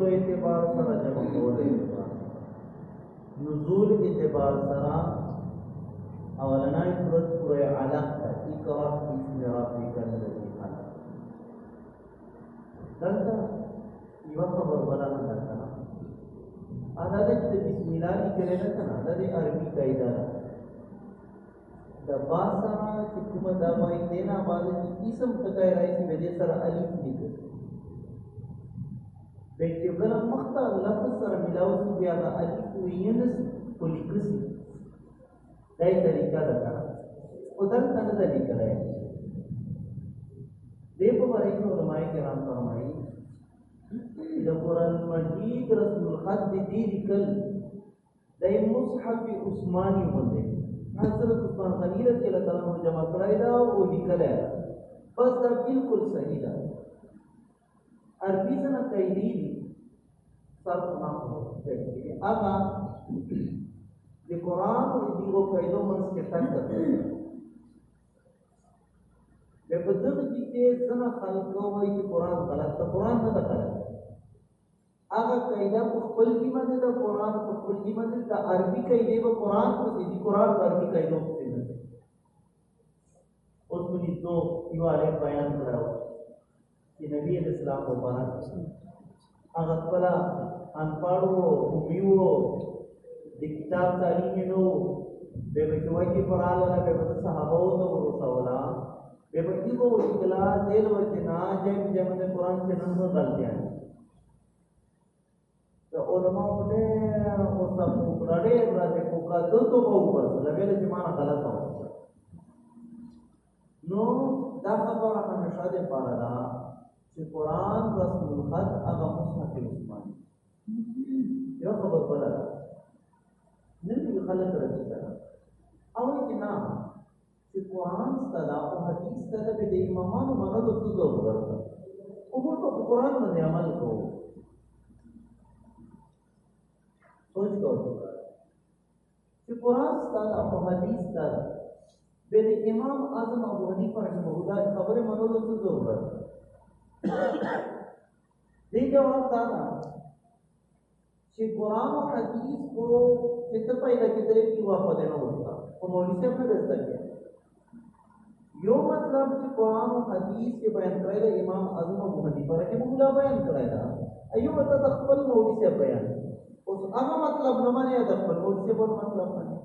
په لیکلو اعتبار سره جمع کول اعتبار. نزول اعتبار سره اولانا سورۃ سورہ علق ته اقرا بسم ربک الذی خلق دلته یو خبر ولا نه درته ادا د بسم الله لیکل نه کنه دا د عربي قاعده ده د با سره چې کومه دا وایي دینا باندې چې اسم ټکای راځي به دې سره الف لیکل به چې کله مخته لفظ سره ملاو شي بیا دا الف وینس کو لیکل شي دای طریقہ ده کنه او دلته نه ده. لیکلای دې په علماء کرام فرمایي، د قرآن مجید رسم الخط دی لیکل. د مصحف عثماني باندې حضرت عثمان غنی رضی الله تعالی عنہ جمع کړای دا او لیکل بس دا بالکل صحیح ده. عربی څنګه کوي دي صرف نه کوي هغه د قرآن او دیغو قاعدو منځ کې فرق دی په دغه کې چې څنګه خلک وایي قرآن غلط ده قرآن نه ده غلط هغه قاعده خپل کې باندې د قرآن په خپل کې باندې د عربي قاعده په قرآن په دې قرآن په عربي قاعده په دې اوس موږ تو یو اړه بیان کړو چې نبی اسلام مبارک هغه خپل ان پاړو میو د کتاب تعلیم نو به به کوي چې قرآن له به به صحابه او ته ورسولا به به چې وو اکلا دل وچنا جن جن د قرآن څخه نن غلطیاں د علماء دې او سب وکړې راځي کو کا د تو په اوپر لګل چې معنا غلط و نو دا خبره همیشه ده پاره دا چې قران رسم الخط هغه مصحف یو خبر بل ده نن دې خلک راځي او چې نه چې قران ستدا او حدیث ستدا به د امامانو منلو څه ضرورت ده او موږ په قران باندې عمل کوو سوچ کو کہ قرآن ستادا او حدیث ستادا بے امام اعظم ابو حنیفہ رحمہ اللہ خبر منولو سے ضرورت دے جواب دادا کہ قرآن و حدیث کو کتر پیدا کترے کی واپا دینا ہوتا وہ مولوی سے اپنے دستا کیا یو مطلب کہ قرآن و حدیث کے بیان کرے دا امام اعظم ابو حنیفہ رحمہ اللہ بیان کرے دا ایو مطلب تخبل مولوی سے بیان اوس هغه مطلب نه مانی د خپل مولوی سے بول مطلب نه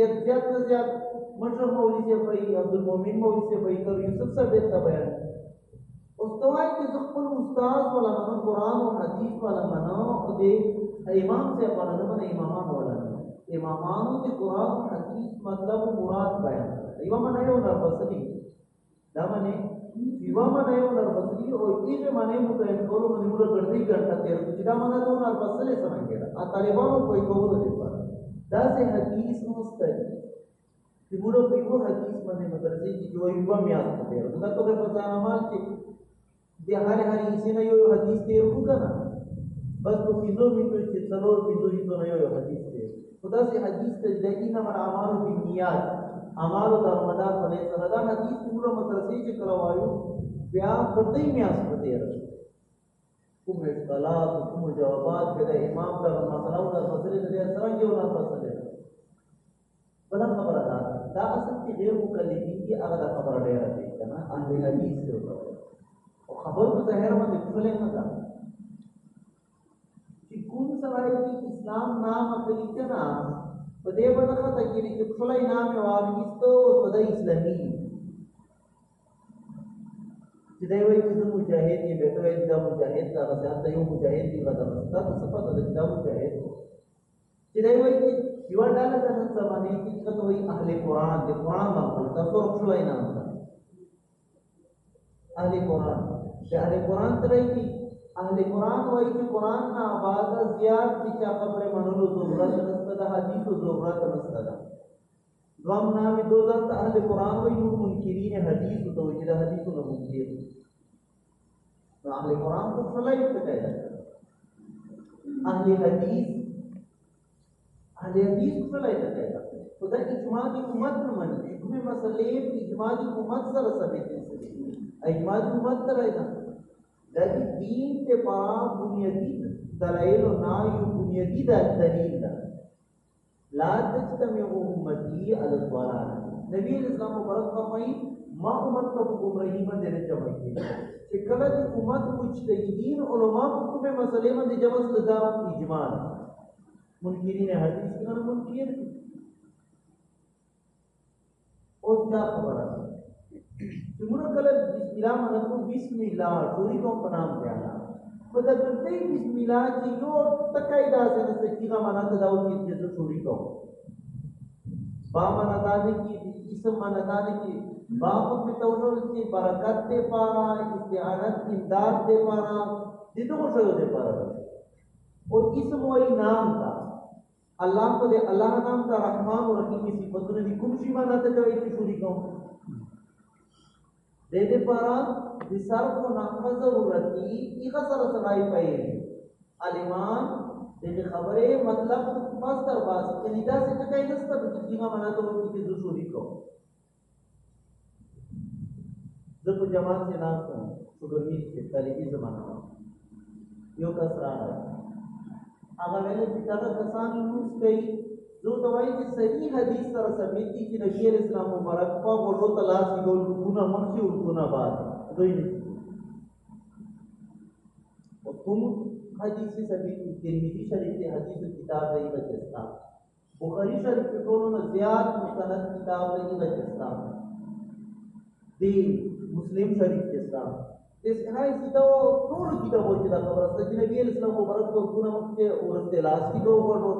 یا زیات نه زیات مشر مولوی سے وای عبد المؤمن مولوی سے وای کر یوسف سے به بیان اوس توای چې خپل استاد ولا منو قران او حدیث ولا منو او امام سے باندې نه امامان ولا امامان د قران او مطلب مراد بیان امام نه یو نه بسنی دا باندې یو باندې یو نه بسنی او دې باندې مو بیان کولو باندې موږ ګرځي ګرځا تیر چې دا باندې ته نه بسلې څنګه ا طالبانو کوئی کولو دی پر دا سه حدیث مستری چې موږ په یو حدیث باندې مدرسې کې جو یو میاس ته دا ته په ځان عمل کې د هر هر انسان یو حدیث تیر کو کنه بس په کینو مینو چې څلور کینو یو یو حدیث دی خدا سے حدیث ته د دین او اعمال بالنیات اعمال د رمضان په سره دا حدیث پورا مدرسې چې کراوایو بیا پرته میاس پته راځي کوم اختلاف کوم جوابات کې د امام د مسلو د مسلې د سره کې ولا مسلې بل خبره ده دا اصل کې غیر مکلفین کی هغه خبره ډیره ده کنه ان د حدیث ته او خبر په ظاهر باندې خپلې نه ده چې کوم سړی چې اسلام نام اخلي کنه په دې باندې خطا کړي چې خپلې نام یې واغېستو په د اسلامي چې دا وایي چې مجاهد یې به ته دا مجاهد دا راځي ته یو مجاهد دی غدا دا څه په دې دا مجاهد چې دا وایي چې یو ډاله د نن زمانه کې کته وي اهل قران د قران باندې تاسو شوي نه اهل قران د اهل قران ترې کی اهل قران وایي چې قران نه آواز زیات دي چې خبره منلو ضرورت نشته د حدیثو ضرورت نشته ده دوام نامې دوزر ته اهل قران وایي نو منکرین حدیث ته وایي د حدیثو نه منکر نو اهل قران کو فلای ته کوي اهل حدیث اهل حدیث کو فلای ته کوي خدای اجماع دی امت نه مني کومه مسلې اجماع دی امت سره ثابت دي اجماع دی امت سره نه دین ته پارا بنیادی دلایل او نا بنیادی د دلیل ده لا تجتمع امتی علی الضلال. نبی علیہ اسلام مبارک فرمایي ما امت په گمراهی باندې نه جمع کیږي چې کله د امت مجتهدین علما په کومه مسلې باندې جمع سره دا اجماع منکرین حدیث څنګه منکر اوس دا خبره موږ کله بسم الله منکو بسم الله ټولې کوم په نام دیانا په دا کته بسم الله چې یو با معنا دا دي اسم معنا دا دي چې با تولول چې برکت ته پارا استعانت امداد ته پارا دې ته څه دې پارا۔ او اسم وای نام تا اللہ کو دے، اللہ نام تا رحمان و رحیم کی صفاتوں نے کوم شی معنا ته کوي چې ټولې کوم دے دے پارا دی سر کو ناقا ضرورتی ایغا سر سرائی پئی علیمان دے دے خبرے مطلب مستر باس یعنی دا سے کئی دستا بچی دیما منا تو ان کی دوسری کو جب جماعت سے نام کو شگر میت کے طالبی زمانہ یو کس رہا ہے آگا میں نے پتانا کسان یونس کئی جو دوائی کی صحیح حدیث سره ثابت دي چې نبی علیہ السلام مبارک په ورو تلاش دی ګول ګونه مخکې او ګونه بعد دوی نه او کوم حدیث ثابت دي ترمذی شریف کې حدیث کتاب دی بچستا بخاری شریف کې ټولو نه زیات مستند کتاب دی بچستا دی مسلم شریف کې ستا اس ہاں هاي کتاب ټول کتابو چې دا خبره ده چې نبی علیہ السلام مبارک په ګونه مخکې او تلاش دی ګول ورو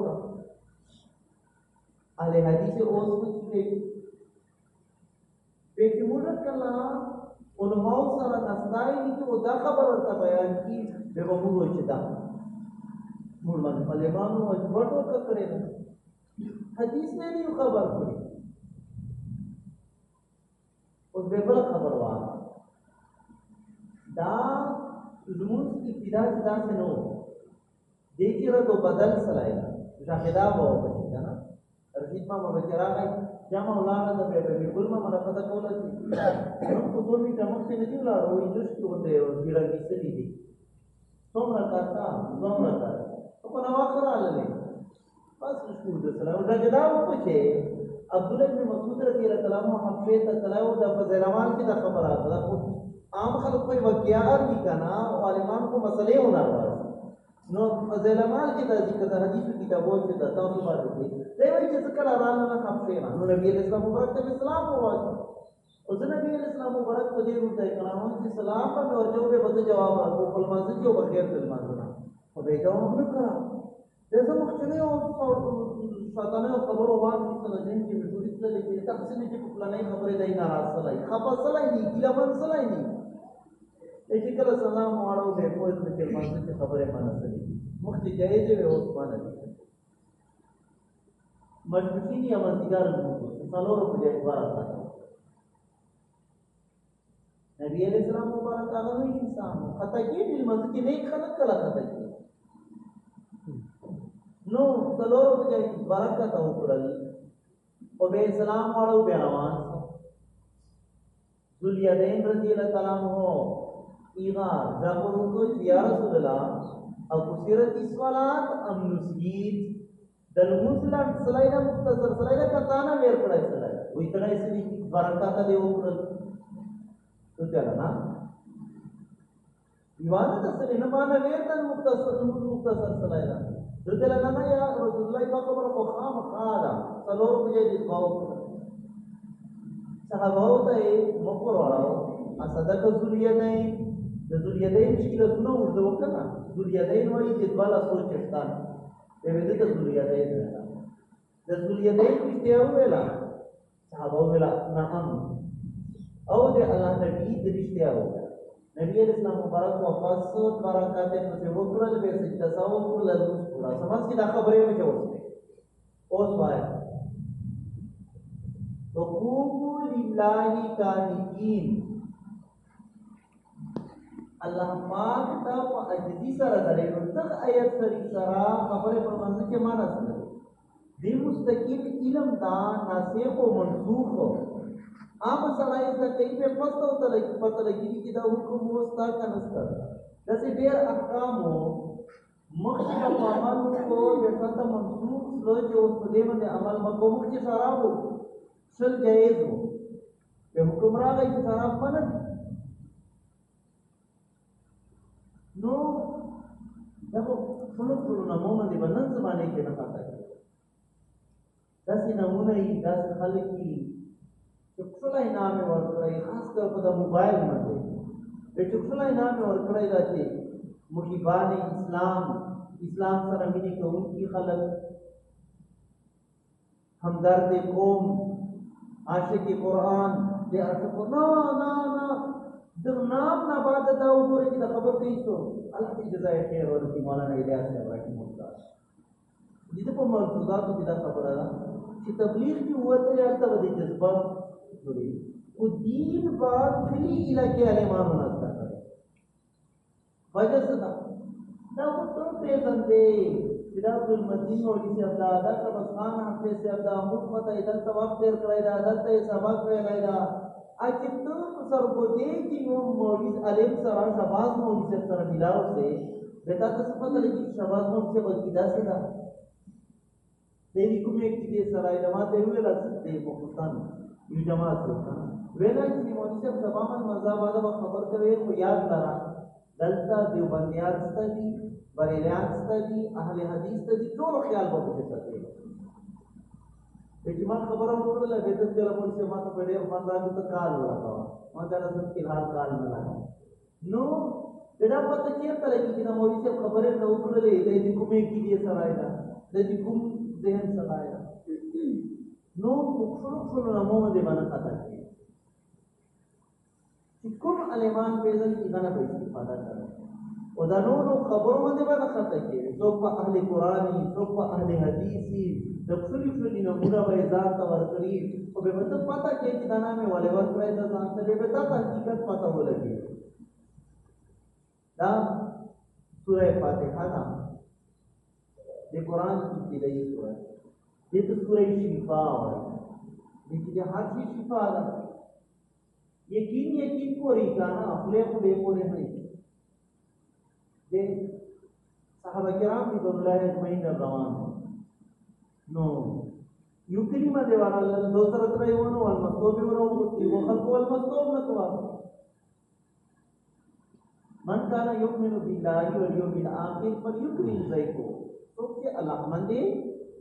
اهل حدیث اوس کې په کې موږ کله علماء سره نستای دي چې دا خبر ورته بیان کی به موږ چې دا موږ باندې علماء او ورته کړی نه حدیث نه دی خبر کړی اوس به بل خبر واه دا زموږ ابتدا چې دا څه نو دې کې راته بدل سره شاهدا وو بچی نه رشید ما مبکر راغی جامع ولاړه د به بالکل ما مله پته کوله چې جی۔ نو په دوه میټه مخ ته نه دی ولاړ او انجوش کې وته ګیړه کې سړي دي څومره کاتا څومره کاتا په نو اخر علي بس شکر دې سلام۔ دا جدا و پچه عبد الله بن مسعود رضی اللہ الله عنه حفظه ته تلاو د فزرمان کې د خبره ده عام خلک کوئی واقعات دي کنه او عالمان کو مسئله ونه نو زلمال کې د ذکر د حدیث کتابو کې د تاسو باندې دي دی. وایي چې ذکر را نه خپل نه نو نبی اسلام مبارک ته اسلام وایي او د نبی اسلام مبارک په دې ورته کلام چې سلام په ورته به بده جواب ورکړو په مازه کې او بغیر د مازه نه او به جواب نه کړا دغه مخکنی او ساتنه او خبرو باندې څه نه دي چې وګورئ چې تاسو نه چې په پلانې خبرې دای نه راځلای خپل سلای دي کله من سلای دي چې کله سلام واړو به په دې کې باندې چې خبره مانه سړي مخکې جایز وي او مانه دي مجبوری نه امانتګار مو څلورو په دې ورته نبی علیہ السلام مبارک هغه نو انسان خطا کې دې منځ کې نه خلق کړه خطا کې نو څلورو په دې برکت او کړل او به سلام واړو به روان ذولیدین رضی اللہ تعالیٰ عنہ یا رسول اللہ او کثیرت اسوالات ام نسگید دل مسلم سلائنا مختصر سلائنا کتانا ویر پڑای سلائی وی تڑا اسی دی برکاتا دے اوپر تو چلا نا ایوانا تسلی نمانا ویر تن مختصر مختصر سلائنا تو چلا نا یا رسول اللہ پاک پر خام خادا سلور بجے دی باو صحاباو تا مقر وڑاو اصدق ذریتین د ذریتین مشکلتونه ورته وکړه ذریتین وایي چې دواله سوچ شتان به دې ته ذریتین د ذلیدین رښتیا وویلا صحابه ویلا نعم او د الله نبی د رښتیا وویلا نبی علیہ السلام مبارک وفات سو برکات په دې وکړل به سجده ساو کول لږ پورا سمج کی دا خبرې مې جوړه اوس وای تو لله کانتین الله پاک ته په اجدي سره درې نو تک آیت سری سره خبره پر منځ کې معنا سره دی مستقیم علم دا ناسخ او منسوخ عام سړی ته کوي په پته او ته لګي پته لګي چې دا حکم وستا کنستا داسې ډېر احکام مخکې په عمل کو د فتح منسوخ لو چې اوس په دې عمل مکو مخکې سره وو سل جایز وو په حکم نو دغه ټول ټول نمونه باندې بنن کې نه پاتې داسې نمونه یې داسې خلک یې چې ټول خاص کر په موبایل باندې چې ټول انعام ورکړي دا چې محبان اسلام اسلام سره مینه کوونکي خلک همدرد قوم، عاشق قرآن دې عاشق نه نه نه نام نه بعد دا وګورئ چې دا خبر کوي څو الله دې جزای خیر ورکړي. مولانا الیاس صاحب رحمه الله. دې په مرزوزاتو کې دا خبره ده چې تبلیغ کې وته یا ته د جذبه جوړي او دین با کلی علاقې علمانو نه ستا کوي وجه څه ده؟ دا په څو پیژندې چې دا په مدینه او چې دا دا کا بسان حافظ صاحب دا مخمت ایدل ثواب تیر کړی دا، دلته سبق ویلای دا. اچھا تو سر کو دے کہ وہ مولوی علیم سره شباز مولوی سره ملاو سے بیٹا تو پتہ لگی شباز مولوی سے بلکی دا سے دا دیوی کومه کې دې سره جماعت دی ویل چې په پاکستان یو جماعت وکړه ویل چې مولوی صاحب سبا من مذهب باندې خبر کوي خو یاد لرا دلته دیوبندیان ستدي بریلیان ستدي اهل حدیث ستدي ټول خیال به څه کوي اجماع خبره وکړه به د دې لپاره چې ما ته په ډېر باندې ته کال وکړه ما دا رسم کې حال کال نه لګا نو دا پته چیرته لګي چې مولوی صاحب خبره نو وکړلې دې کومې کې دې سره دا دې کوم ذهن سره نو ټول ټول نامو باندې باندې خطا کی چې کوم علمان په ځل کې نه استفاده کوي او دا نو خبرو باندې باندې خطا کی څوک په اهل قرآني څوک په اهل د خپل خپل نمونه به ذات ورکړي او به مته پتا کې چې دا نامه ولې ورکړای دا دا سورہ فاتحه دا د قران کی ابتدائی سورہ دې ته سورہ شفا وایي دې چې هر شفا ده یقین یقین پوری کانا خپل خپل پوری نه دې صحابه کرام رضی الله اجمعین روان نو یو کلمه دی ورا الله دو سره تر یو نو المطلوب ورو یو خلق والمطلوب نکوا من کان یؤمن بالله والیوم الاخر فلیکرم ذیکو تو کہ اللہ مندے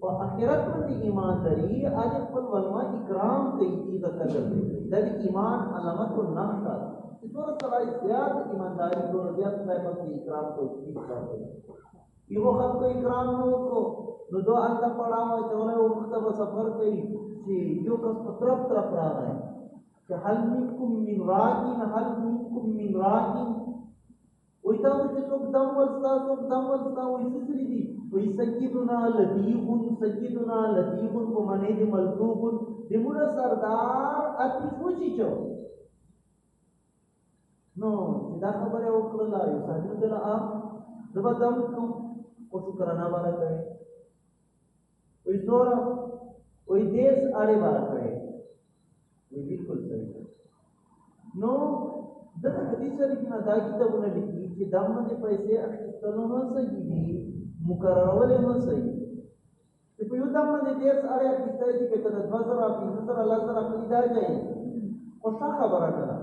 اور اخرت میں ایمان داری آج خپل ولما اکرام کوي عزت قدر دی د ایمان علامت او نقشہ اس طور سره زیات ایمانداری کو زیات صاحب کی اکرام کو اکرام کوي یو خلق اکرام نو کو نو دو الله پڑھاو چوله او مختب سفر کوي چې یو کس په طرف طرف راغی چې هل منکم من راکین هل منکم من راکین۔ وای تا چې څوک دم ولستا څوک دم ولستا وای څه سری دي وای سیدنا لطیف سیدنا لطیف په معنی دی ملطوف دی موږ سردار اتی خوشی چو نو جی دا خبره وکړه یو ساده دلا ا زبا دم کوم او شکر نه بارا کوي وای زور دیس اړه بارا کوي وای بالکل صحیح نو دغه حدیث شریف نه دا کتابونه لیکي چې دا باندې پیسې اخیستلو نه صحیح دي مقررول نه صحیح چې په یو دم باندې دیس اړه اخیستل چې په تاسو د 2000 په 2000 الله سره خپل دا ځای او څه خبره کړه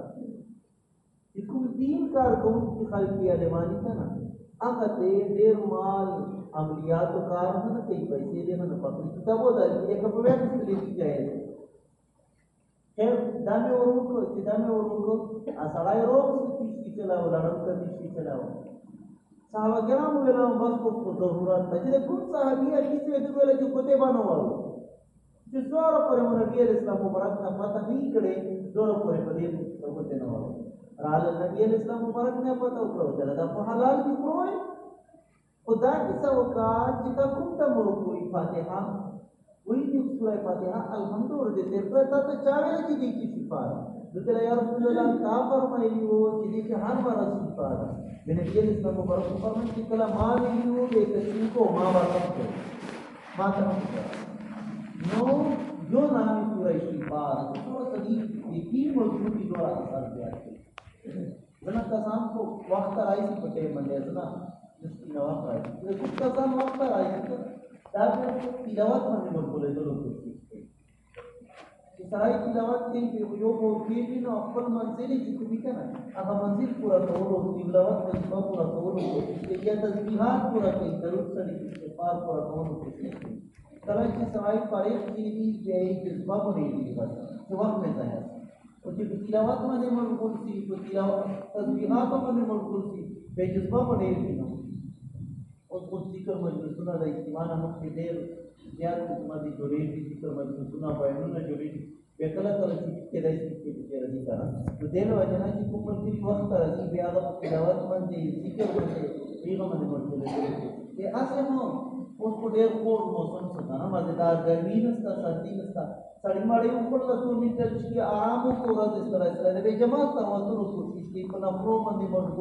چې دین کار کوم چې خلقی علمانی کنا هغه ډیر مال، عملیات کار نه کوي پیسې دې نه پکې کتابو دا چې په وخت کې لیکي ځای خیر دا مې ورونکو چې دا مې ورونکو اسړای روغ څه چې چلاو لړم کدي چې چلاو صحابه کرام ویل بس کو ضرورت ته چې کوم صحابي چې دې ویل چې کوته باندې وایو چې څواره پورې نبی علیہ السلام مبارک نه پته نه کړي دوره پورې په دې وروته نه وره رااله نبی علیہ السلام مبارک نه پته وکړو دا په حلال کې پروي خدا کی سوکا چې تا کوم ته مو کوئی فاتحه وہی جو سورہ فاتحہ الحمد اور دے دے پر تا ته چاوي چې دې کی صفات دته یا رسول الله تا فرمایلی وو چې دې کې هر بار صفات د نبی اسلام مبارک کو فرمایي چې کله ما ویلو دې کسي کو۔ ما ورته ما ته نو، جو نامی سورہ صفات تو صدی یقین مضبوطی دوارا اثر دیا زنا کسان کو وقت آئی سی پٹے منڈے زنا جس کی نواق آئی سی کچھ کسان وقت آئی سی تاکہ تلاوت میں مل بولے لوگ سرائی تلاوت کے یو کو کیږي نو خپل منزل چې کومي کنه هغه منزل پورا کولو تلاوت په پورا کولو کې یا تسبیحات پورا کوي درود سره استغفار پورا کولو کې کله چې سرائی پاره کیږي چې جذبه پورې بس څو وخت میں ځای او چې تلاوت باندې ملګول سي په تلاوت تسبیحات باندې ملګول سي به جذبه باندې پورې نو اوس کو ذکر مجلسونه د اجتماع نه مخکې ډېر زیات قسمه دي جوړې دي ذکر مجلسونه بیانونه جوړې دي بیا کله کله چې کېدای شي چې راځي کنه نو دې له وجه نه چې کوم ملګري وخت راځي بیا هغه په تلاوت باندې ذکر باندې هغه باندې ملګري دي اصل نو اوس کو ډېر خور موسم څه کنه مزیدار ګرمي نستا سردي نستا سړی اوپر څو میټر چې آرام کو ورځ سره سره د جماعت تر وته کوشش په نفرو باندې